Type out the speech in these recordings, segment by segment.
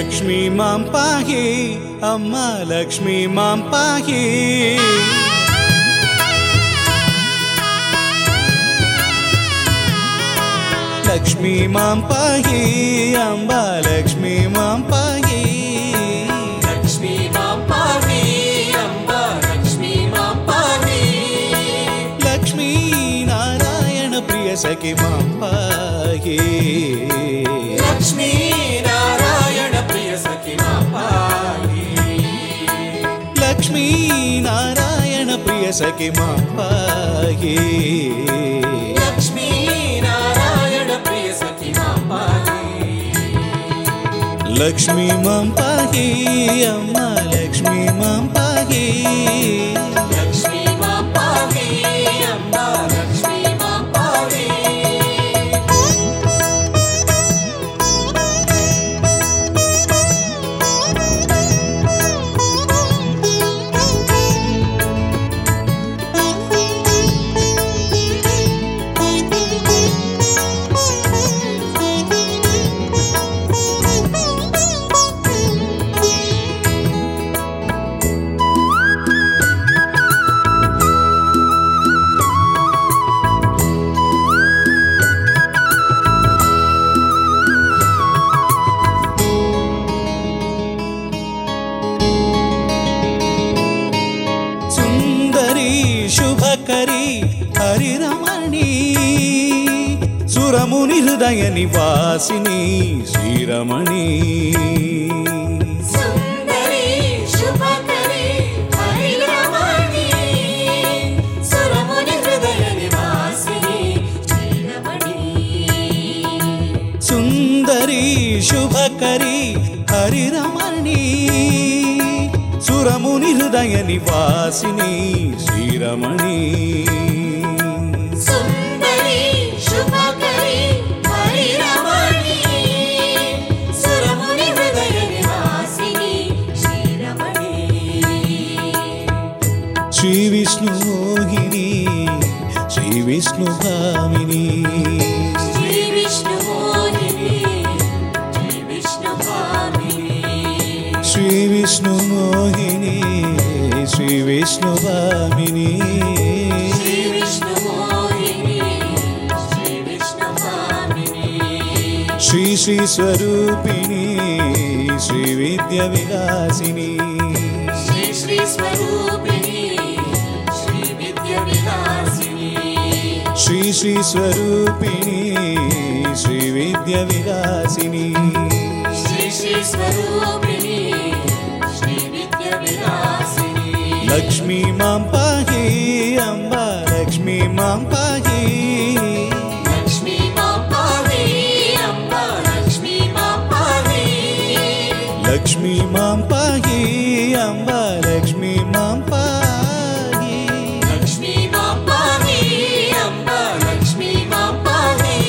लक्ष्मी मां पाहि अम्मा लक्ष्मी मां पाहि। लक्ष्मी मां पाहि अम्बा लक्ष्मी मां पाहि। लक्ष्मी मां पाहे अम्बा लक्ष्मी मां पाहि। लक्ष्मी नारायणप्रिय सखी मां पाहे। सखी मां पाहि लक्ष्मी प्रिय सखी मां पाहि लक्ष्मी मां पागी अम् लक्ष्मी मां पाहि శుభకరి హరిరమణి. సురముని హృదయ నివాసిని శ్రీరమణి. సుందరి శుభకరి హరిరమణి. సురముని హృదయ నివాసిని శ్రీరమణి. శ్రీ విష్ణు మోహిని శ్రీ విష్ణు భామిని. ष्णुमोहिनी श्रीविष्णुवामिनी श्री श्रीस्वरूपिणी श्रीविद्यविलासिनी श्री श्रीस्वरूपिणी श्रीविद्यविलासिनी श्री श्रीस्वरूपिणी श्रीविद्याविरासिनी लक्ष्मी मां पाहि अम्बा लक्ष्मी मां पाहि। लक्ष्मी मां पाहि अम्बा लक्ष्मी मां पाहि। अम्ब लक्ष्मी मां पाहि। लक्ष्मी माम्ब लक्ष्मी मां पाहि।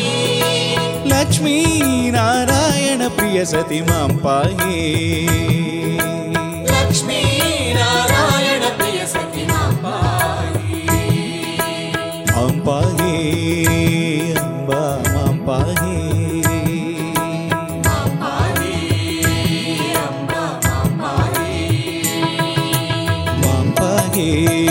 लक्ष्मी नारायण प्रिय सति मां पाहि। Mampahi Mampahi